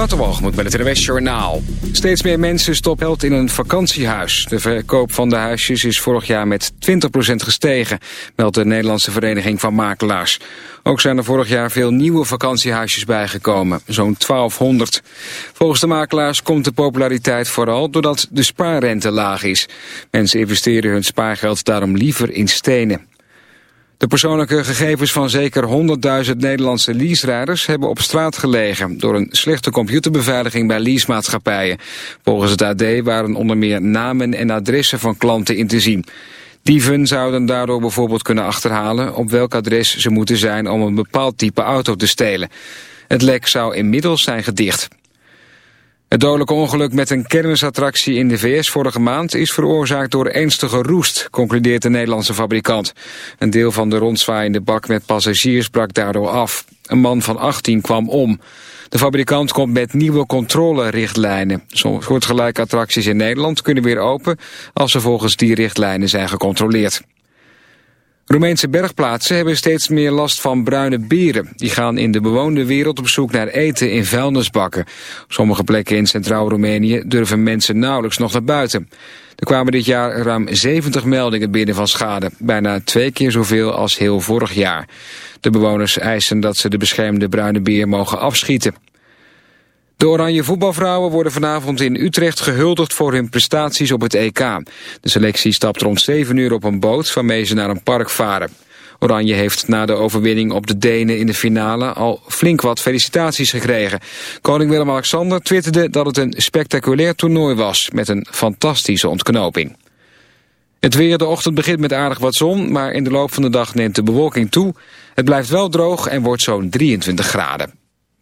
Waterwalgemoed met het NWS Journaal. Steeds meer mensen stoppen geld in een vakantiehuis. De verkoop van de huisjes is vorig jaar met 20% gestegen, meldt de Nederlandse Vereniging van Makelaars. Ook zijn er vorig jaar veel nieuwe vakantiehuisjes bijgekomen, zo'n 1200. Volgens de makelaars komt de populariteit vooral doordat de spaarrente laag is. Mensen investeren hun spaargeld daarom liever in stenen. De persoonlijke gegevens van zeker 100.000 Nederlandse leaserijders hebben op straat gelegen door een slechte computerbeveiliging bij leasemaatschappijen. Volgens het AD waren onder meer namen en adressen van klanten in te zien. Dieven zouden daardoor bijvoorbeeld kunnen achterhalen op welk adres ze moeten zijn om een bepaald type auto te stelen. Het lek zou inmiddels zijn gedicht. Het dodelijke ongeluk met een kermisattractie in de VS vorige maand is veroorzaakt door ernstige roest, concludeert de Nederlandse fabrikant. Een deel van de rondzwaaiende bak met passagiers brak daardoor af. Een man van 18 kwam om. De fabrikant komt met nieuwe controlerichtlijnen. Soortgelijke attracties in Nederland kunnen weer open als ze volgens die richtlijnen zijn gecontroleerd. Roemeense bergplaatsen hebben steeds meer last van bruine beren. Die gaan in de bewoonde wereld op zoek naar eten in vuilnisbakken. Op sommige plekken in Centraal-Roemenië durven mensen nauwelijks nog naar buiten. Er kwamen dit jaar ruim 70 meldingen binnen van schade. Bijna twee keer zoveel als heel vorig jaar. De bewoners eisen dat ze de beschermde bruine beer mogen afschieten. De Oranje voetbalvrouwen worden vanavond in Utrecht gehuldigd voor hun prestaties op het EK. De selectie stapt rond 7 uur op een boot waarmee ze naar een park varen. Oranje heeft na de overwinning op de Denen in de finale al flink wat felicitaties gekregen. Koning Willem-Alexander twitterde dat het een spectaculair toernooi was met een fantastische ontknoping. Het weer, de ochtend begint met aardig wat zon, maar in de loop van de dag neemt de bewolking toe. Het blijft wel droog en wordt zo'n 23 graden.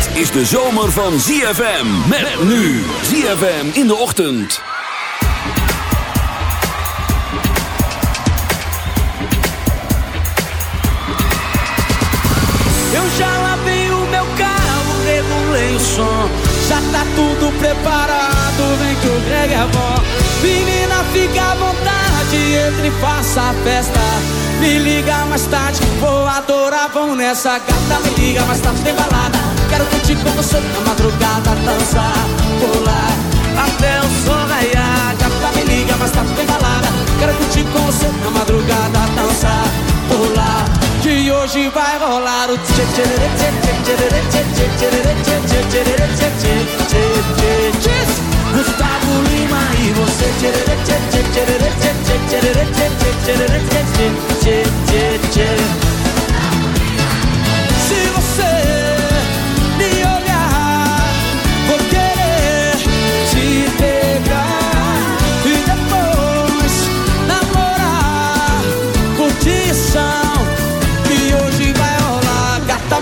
Dit is de zomer van ZFM. Met nu. ZFM in de ochtend. Eu já lavei o meu carro, regulei o som. Já tá tudo preparado, vem que o Greg é bom. Menina, fica à vontade, entre e faça a festa. Me liga mais tarde, vou adorar, vão nessa gata. Me liga mais tarde, tem balada. Quero curtir com você na madrugada, dançar, pular. Até o sol raiar, gata, me liga mais tarde, tem balada. Quero curtir com você na madrugada, dançar, pular. Que hoje vai rolar o tchê tchê tchê tchê tchê tchê tchê tchê tchê tchê tchê tchê tchê tchê tchê e tchê tchê tchê tchê tchê tchê tchê tchê tchê tchê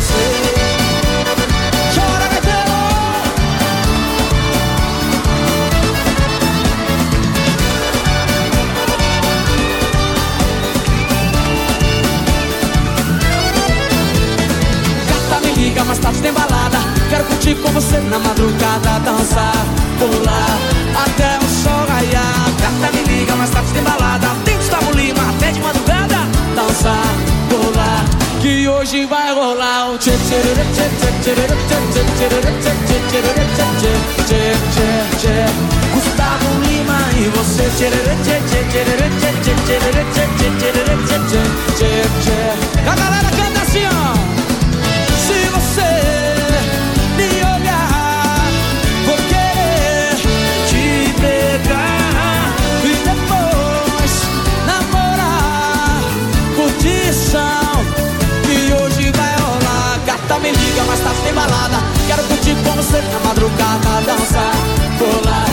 você. Gata, tá, me liga, mas tá tarde tem balada. Quero curtir com você na madrugada, dançar, pular até o sol raiar. Gata, tá, me liga, mas tarde tem balada. Tem Gustavo Lima até de madrugada, dançar. Que hoje vai rolar tchê tchê tchê tchê tchê tchê tchê Gustavo Lima e você tchê tchê tchê tchê tchê tchê tchê tchê tchê tchê tchê balada. Quero curtir com você na madrugada, dançar, pular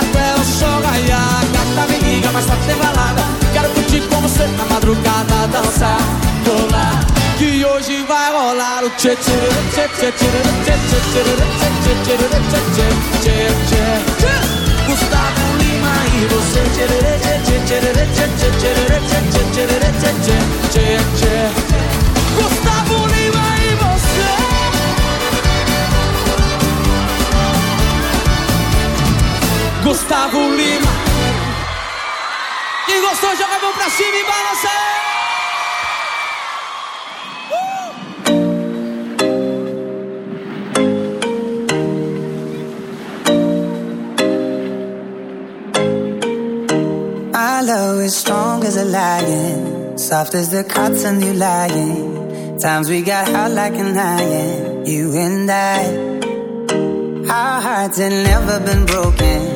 até o sol raiar. Gata me liga, mas tá sem balada. Quero curtir com você na madrugada, dançar, pular. Que hoje vai rolar o tchê tchê tchê tchê tchê tchê tchê tchê tchê tchê tchê tchê tchê Gustavo Lima e você tchê tchê tchê tchê tchê tchê tchê tchê tchê tchê tchê Gustavo Gustavo Lima Quem gostou joga a mão pra cima e balança uh! My love is strong as a lion, soft as the cotton you lying. Times we got hot like an iron, you and I. Our hearts had never been broken.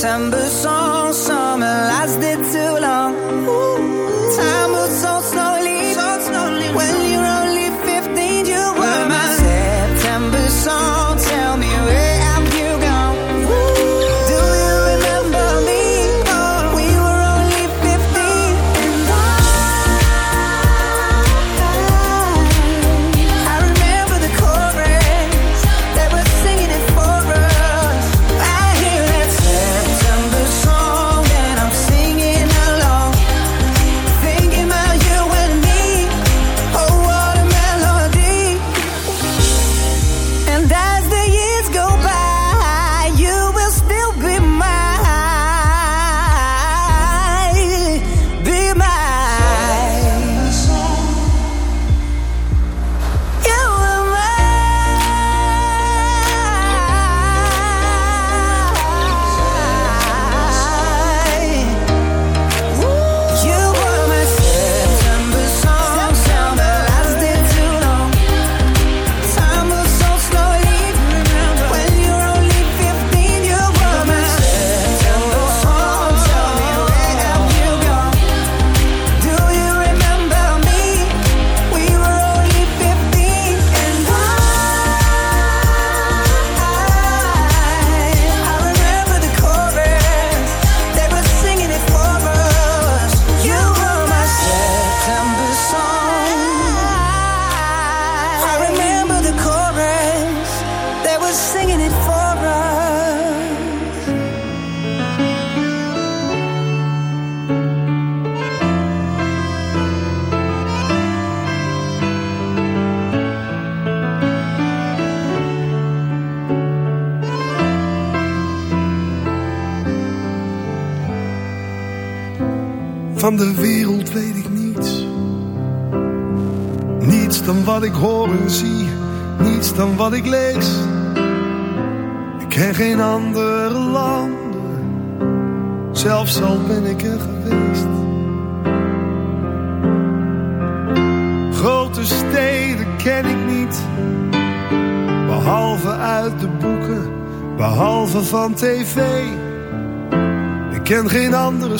September song,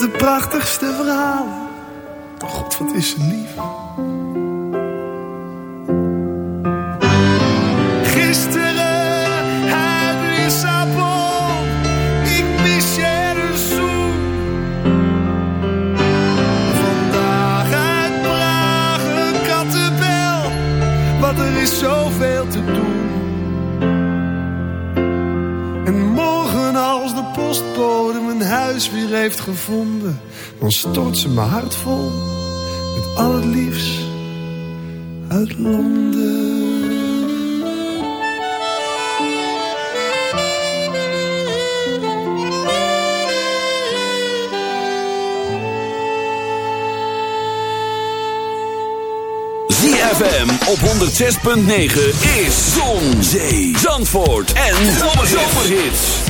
De prachtigste verhalen. Oh God, wat is ze lief. Gisteren uit Lissabon. Ik mis je een zoen. Vandaag uit Praag een kattenbel. Want er is zoveel te doen. Heeft gevonden, dan stort ze mijn hart vol met al het liefst uit Londen. ZFM op 106.9 is Zon, Zee, Zandvoort en Zomerhits.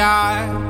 sky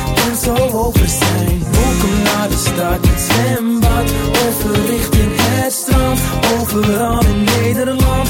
zo over zijn. Welkom naar de stad, zwembad. Over richting het strand. Overal in Nederland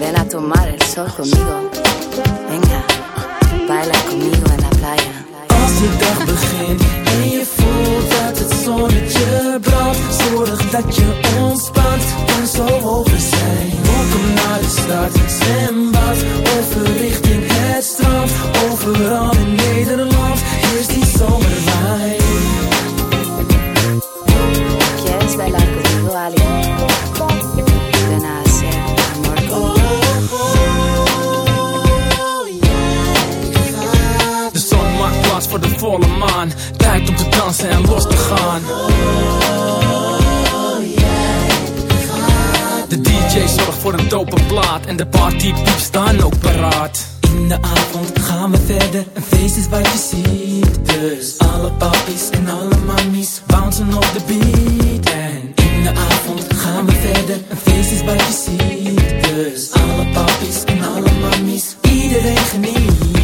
Ven a tomar el sol conmigo. Venga, baila conmigo en la playa. Als de dag begint en je voelt dat het zonnetje brandt Zorg dat je ontspant en zo over zijn Welkom naar de stad, zwembad Over richting het strand Overal in Nederland is die zomerwijn ¿Quieres bailar conmigo, Ali? Tijd om te dansen en los te gaan. De DJ zorgt voor een dope plaat En de partypieps staan ook paraat. In de avond gaan we verder Een feest is wat je ziet. Dus alle papies en alle mammies Bouncen op de beat. En in de avond gaan we verder Een feest is wat je ziet. Dus alle papies en alle mammies Iedereen geniet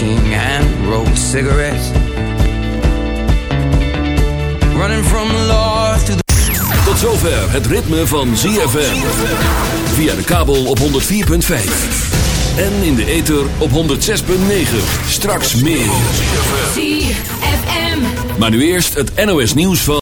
Smoking and rolled cigarettes Running from the law through the Tot zover het ritme van ZFM. Via de kabel op 104.5. En in de ether op 106.9. Straks meer. ZFM. Maar nu eerst het NOS nieuws van...